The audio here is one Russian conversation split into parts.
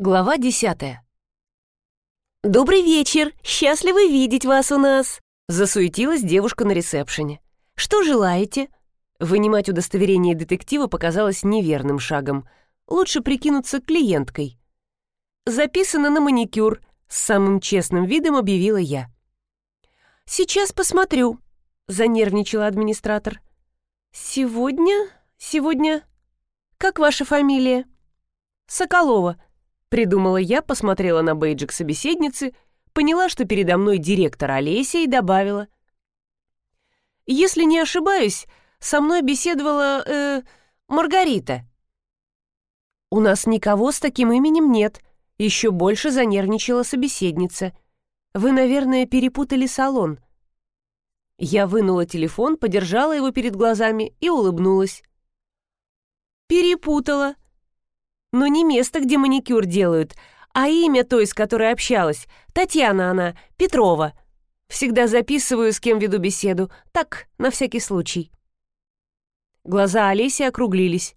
Глава десятая. «Добрый вечер! Счастливы видеть вас у нас!» Засуетилась девушка на ресепшене. «Что желаете?» Вынимать удостоверение детектива показалось неверным шагом. Лучше прикинуться клиенткой. «Записано на маникюр», — с самым честным видом объявила я. «Сейчас посмотрю», — занервничала администратор. «Сегодня? Сегодня? Как ваша фамилия?» «Соколова», Придумала я, посмотрела на бейджик собеседницы, поняла, что передо мной директор Олеся и добавила. «Если не ошибаюсь, со мной беседовала, э, Маргарита». «У нас никого с таким именем нет», — еще больше занервничала собеседница. «Вы, наверное, перепутали салон». Я вынула телефон, подержала его перед глазами и улыбнулась. «Перепутала», но не место, где маникюр делают, а имя той, с которой общалась. Татьяна она, Петрова. Всегда записываю, с кем веду беседу. Так, на всякий случай. Глаза Олеси округлились.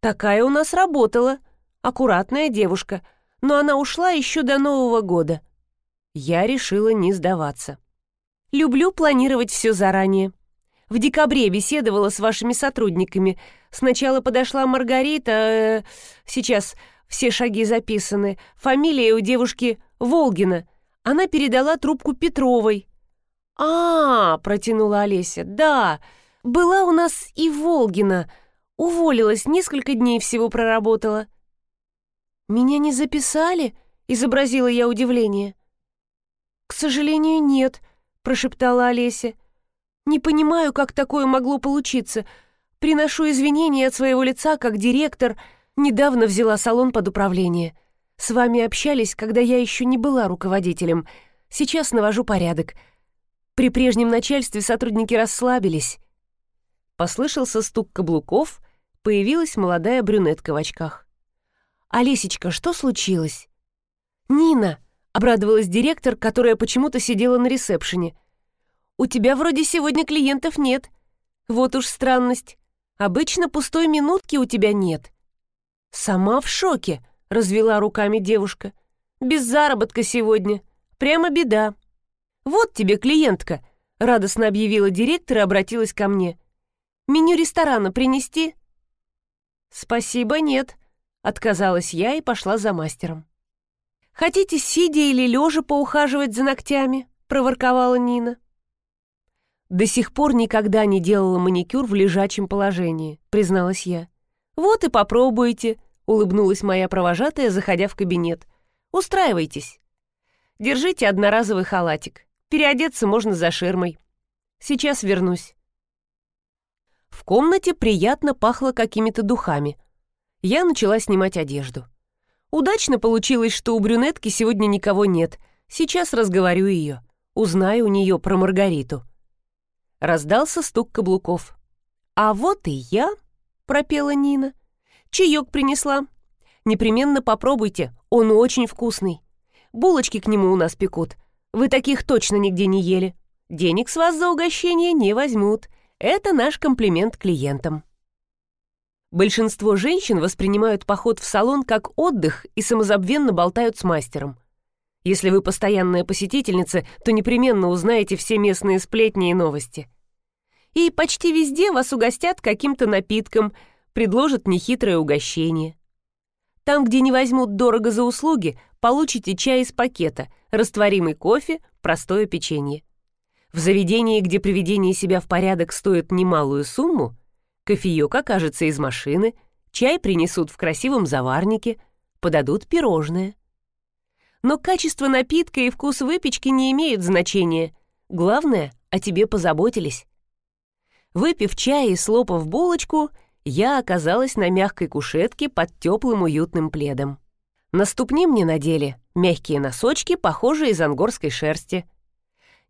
Такая у нас работала. Аккуратная девушка. Но она ушла еще до Нового года. Я решила не сдаваться. Люблю планировать все заранее. В декабре беседовала с вашими сотрудниками. Сначала подошла Маргарита... Э, сейчас все шаги записаны. Фамилия у девушки Волгина. Она передала трубку Петровой. «А, -а — протянула Олеся, — да, была у нас и Волгина. Уволилась, несколько дней всего проработала». «Меня не записали?» — изобразила я удивление. «К сожалению, нет», — прошептала Олеся. Не понимаю, как такое могло получиться. Приношу извинения от своего лица, как директор. Недавно взяла салон под управление. С вами общались, когда я еще не была руководителем. Сейчас навожу порядок. При прежнем начальстве сотрудники расслабились. Послышался стук каблуков, появилась молодая брюнетка в очках. «Олесечка, что случилось?» «Нина!» — обрадовалась директор, которая почему-то сидела на ресепшене. У тебя вроде сегодня клиентов нет. Вот уж странность. Обычно пустой минутки у тебя нет». «Сама в шоке», — развела руками девушка. «Без заработка сегодня. Прямо беда». «Вот тебе клиентка», — радостно объявила директор и обратилась ко мне. «Меню ресторана принести?» «Спасибо, нет», — отказалась я и пошла за мастером. «Хотите сидя или лежа поухаживать за ногтями?» — проворковала Нина. «До сих пор никогда не делала маникюр в лежачем положении», — призналась я. «Вот и попробуйте», — улыбнулась моя провожатая, заходя в кабинет. «Устраивайтесь. Держите одноразовый халатик. Переодеться можно за ширмой. Сейчас вернусь». В комнате приятно пахло какими-то духами. Я начала снимать одежду. Удачно получилось, что у брюнетки сегодня никого нет. Сейчас разговорю ее. Узнаю у нее про Маргариту. Раздался стук каблуков. «А вот и я», — пропела Нина. «Чаек принесла. Непременно попробуйте, он очень вкусный. Булочки к нему у нас пекут. Вы таких точно нигде не ели. Денег с вас за угощение не возьмут. Это наш комплимент клиентам». Большинство женщин воспринимают поход в салон как отдых и самозабвенно болтают с мастером. Если вы постоянная посетительница, то непременно узнаете все местные сплетни и новости. И почти везде вас угостят каким-то напитком, предложат нехитрое угощение. Там, где не возьмут дорого за услуги, получите чай из пакета, растворимый кофе, простое печенье. В заведении, где приведение себя в порядок стоит немалую сумму, кофеек окажется из машины, чай принесут в красивом заварнике, подадут пирожное. Но качество напитка и вкус выпечки не имеют значения. Главное, о тебе позаботились. Выпив чай и слопав булочку, я оказалась на мягкой кушетке под теплым уютным пледом. На ступни мне надели мягкие носочки, похожие из ангорской шерсти.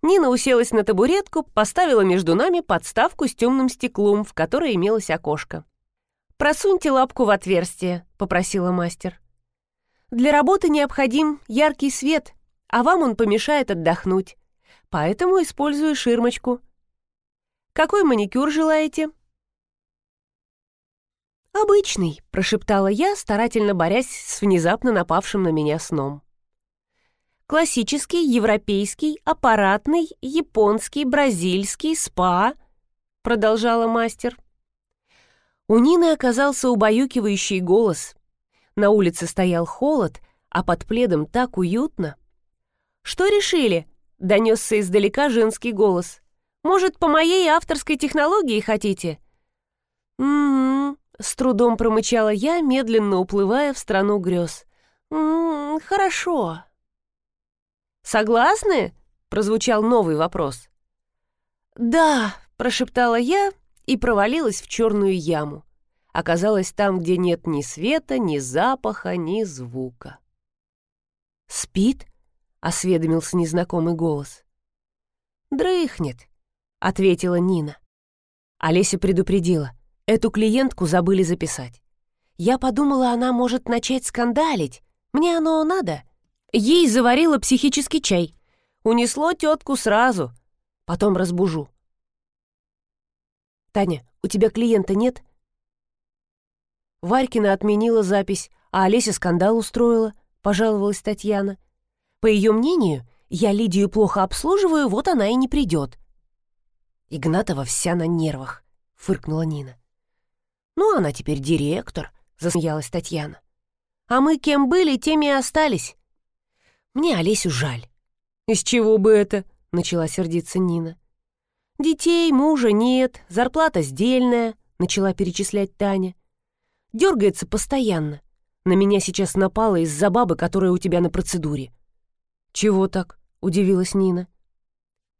Нина уселась на табуретку, поставила между нами подставку с темным стеклом, в которой имелось окошко. «Просуньте лапку в отверстие», — попросила мастер. Для работы необходим яркий свет, а вам он помешает отдохнуть. Поэтому использую ширмочку. Какой маникюр желаете? «Обычный», — прошептала я, старательно борясь с внезапно напавшим на меня сном. «Классический, европейский, аппаратный, японский, бразильский, спа», — продолжала мастер. У Нины оказался убаюкивающий голос. На улице стоял холод, а под пледом так уютно. «Что решили?» — донесся издалека женский голос. «Может, по моей авторской технологии хотите?» «М-м-м», с трудом промычала я, медленно уплывая в страну грез. «М-м, хорошо». «Согласны?» — прозвучал новый вопрос. «Да», — прошептала я и провалилась в черную яму. Оказалась там, где нет ни света, ни запаха, ни звука. «Спит?» — осведомился незнакомый голос. «Дрыхнет», — ответила Нина. Олеся предупредила. Эту клиентку забыли записать. Я подумала, она может начать скандалить. Мне оно надо. Ей заварила психический чай. Унесло тетку сразу. Потом разбужу. «Таня, у тебя клиента нет?» Варькина отменила запись, а Олеся скандал устроила, пожаловалась Татьяна. По ее мнению, я Лидию плохо обслуживаю, вот она и не придет. Игнатова вся на нервах, фыркнула Нина. Ну, она теперь директор, засмеялась Татьяна. А мы кем были, теми и остались. Мне Олесю жаль. Из чего бы это? Начала сердиться Нина. Детей, мужа нет, зарплата сдельная, начала перечислять Таня. Дергается постоянно. На меня сейчас напала из-за бабы, которая у тебя на процедуре. «Чего так?» — удивилась Нина.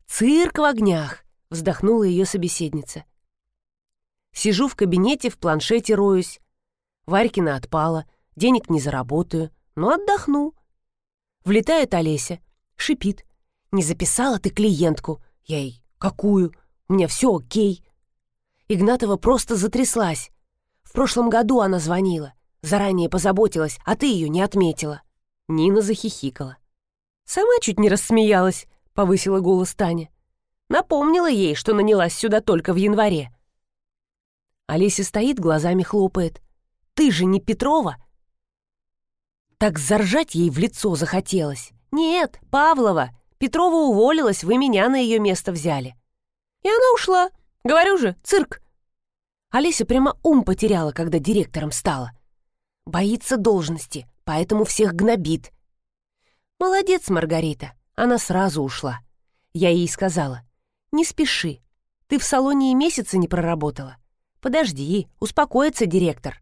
«Цирк в огнях!» — вздохнула ее собеседница. «Сижу в кабинете, в планшете роюсь. Варькина отпала, денег не заработаю, но отдохну». Влетает Олеся, шипит. «Не записала ты клиентку?» Я ей «Какую? У меня все окей». Игнатова просто затряслась. В прошлом году она звонила, заранее позаботилась, а ты ее не отметила. Нина захихикала. «Сама чуть не рассмеялась», — повысила голос Таня. Напомнила ей, что нанялась сюда только в январе. Олеся стоит, глазами хлопает. «Ты же не Петрова?» Так заржать ей в лицо захотелось. «Нет, Павлова. Петрова уволилась, вы меня на ее место взяли». И она ушла. Говорю же, цирк. Олеся прямо ум потеряла, когда директором стала. Боится должности, поэтому всех гнобит. «Молодец, Маргарита!» Она сразу ушла. Я ей сказала. «Не спеши. Ты в салоне и месяца не проработала. Подожди, успокоится директор».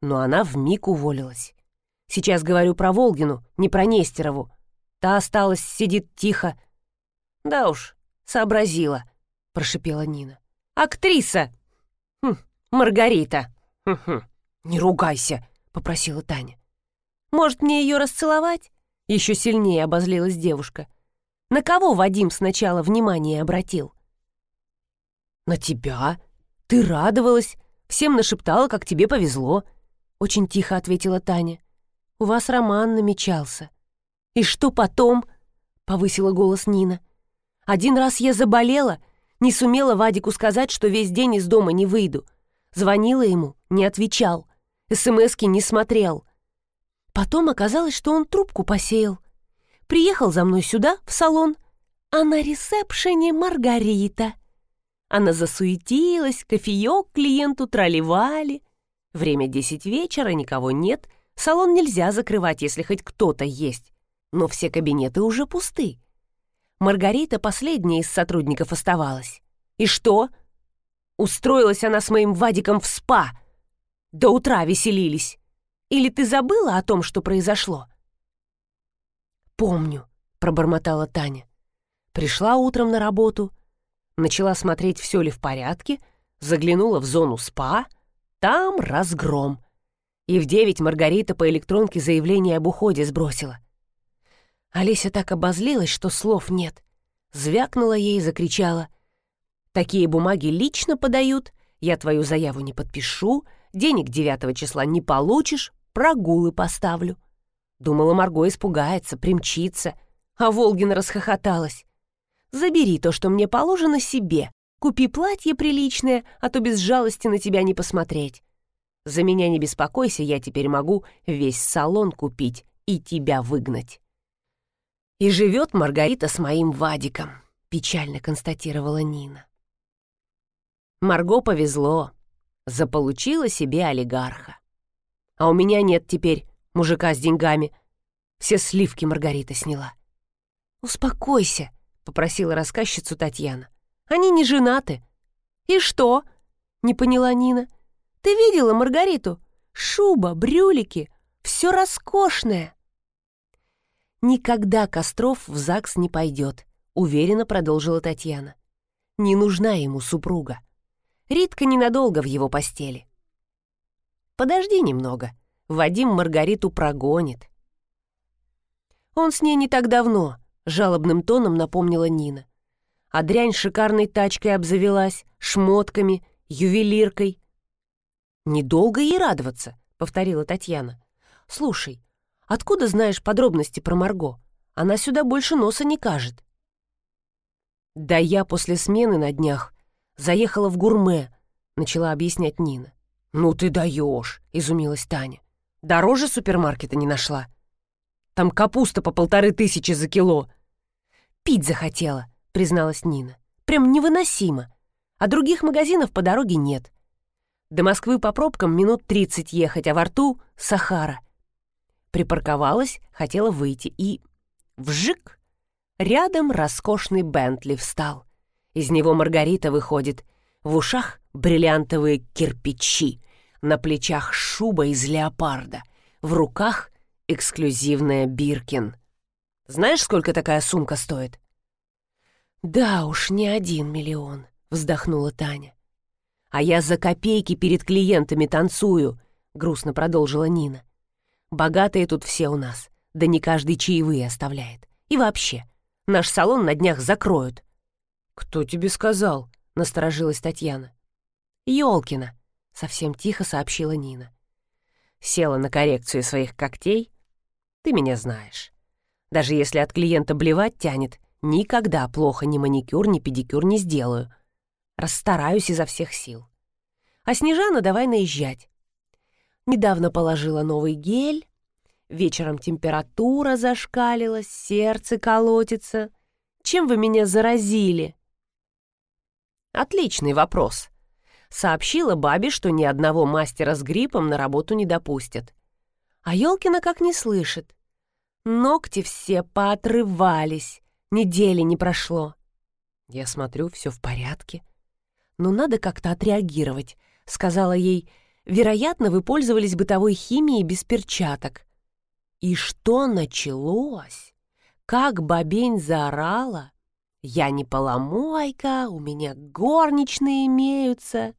Но она вмиг уволилась. Сейчас говорю про Волгину, не про Нестерову. Та осталась, сидит тихо. «Да уж, сообразила», — прошипела Нина. «Актриса!» «Маргарита!» хм, «Не ругайся», — попросила Таня. «Может, мне ее расцеловать?» Еще сильнее обозлилась девушка. На кого Вадим сначала внимание обратил? На тебя. Ты радовалась. Всем нашептала, как тебе повезло. Очень тихо ответила Таня. У вас роман намечался. И что потом? Повысила голос Нина. Один раз я заболела, не сумела Вадику сказать, что весь день из дома не выйду. Звонила ему, не отвечал. СМСки не смотрел. Потом оказалось, что он трубку посеял. Приехал за мной сюда, в салон, а на ресепшене Маргарита. Она засуетилась, кофеек клиенту тролливали. Время десять вечера, никого нет. Салон нельзя закрывать, если хоть кто-то есть. Но все кабинеты уже пусты. Маргарита последняя из сотрудников оставалась. И что? Устроилась она с моим Вадиком в спа. До утра веселились. Или ты забыла о том, что произошло?» «Помню», — пробормотала Таня. Пришла утром на работу, начала смотреть, все ли в порядке, заглянула в зону СПА, там разгром. И в девять Маргарита по электронке заявление об уходе сбросила. Олеся так обозлилась, что слов нет. Звякнула ей, закричала. «Такие бумаги лично подают, я твою заяву не подпишу, денег девятого числа не получишь, прогулы поставлю. Думала, Марго испугается, примчится, а Волгина расхохоталась. Забери то, что мне положено себе. Купи платье приличное, а то без жалости на тебя не посмотреть. За меня не беспокойся, я теперь могу весь салон купить и тебя выгнать. И живет Маргарита с моим Вадиком, печально констатировала Нина. Марго повезло, заполучила себе олигарха. А у меня нет теперь мужика с деньгами. Все сливки Маргарита сняла. «Успокойся», — попросила рассказчицу Татьяна. «Они не женаты». «И что?» — не поняла Нина. «Ты видела Маргариту? Шуба, брюлики, все роскошное». «Никогда Костров в ЗАГС не пойдет», — уверенно продолжила Татьяна. «Не нужна ему супруга. Ритка ненадолго в его постели. Подожди немного, Вадим Маргариту прогонит. Он с ней не так давно, жалобным тоном напомнила Нина. А дрянь шикарной тачкой обзавелась, шмотками, ювелиркой. «Недолго ей радоваться», — повторила Татьяна. «Слушай, откуда знаешь подробности про Марго? Она сюда больше носа не кажет». «Да я после смены на днях Заехала в гурме», — начала объяснять Нина. «Ну ты даешь», — изумилась Таня. «Дороже супермаркета не нашла. Там капуста по полторы тысячи за кило». «Пить захотела», — призналась Нина. «Прям невыносимо. А других магазинов по дороге нет. До Москвы по пробкам минут тридцать ехать, а во рту — Сахара». Припарковалась, хотела выйти и... Вжик! Рядом роскошный Бентли встал. Из него Маргарита выходит. В ушах бриллиантовые кирпичи, на плечах шуба из леопарда, в руках эксклюзивная Биркин. Знаешь, сколько такая сумка стоит? Да уж, не один миллион, вздохнула Таня. А я за копейки перед клиентами танцую, грустно продолжила Нина. Богатые тут все у нас, да не каждый чаевые оставляет. И вообще, наш салон на днях закроют. «Кто тебе сказал?» — насторожилась Татьяна. «Ёлкина», — совсем тихо сообщила Нина. Села на коррекцию своих когтей. «Ты меня знаешь. Даже если от клиента блевать тянет, никогда плохо ни маникюр, ни педикюр не сделаю. Расстараюсь изо всех сил. А Снежана давай наезжать. Недавно положила новый гель, вечером температура зашкалилась, сердце колотится. Чем вы меня заразили?» Отличный вопрос. Сообщила бабе, что ни одного мастера с гриппом на работу не допустят. А Ёлкина как не слышит. Ногти все поотрывались, недели не прошло. Я смотрю, все в порядке. Но надо как-то отреагировать, сказала ей. Вероятно, вы пользовались бытовой химией без перчаток. И что началось? Как бабень заорала, я не поломойка, у меня горничные имеются.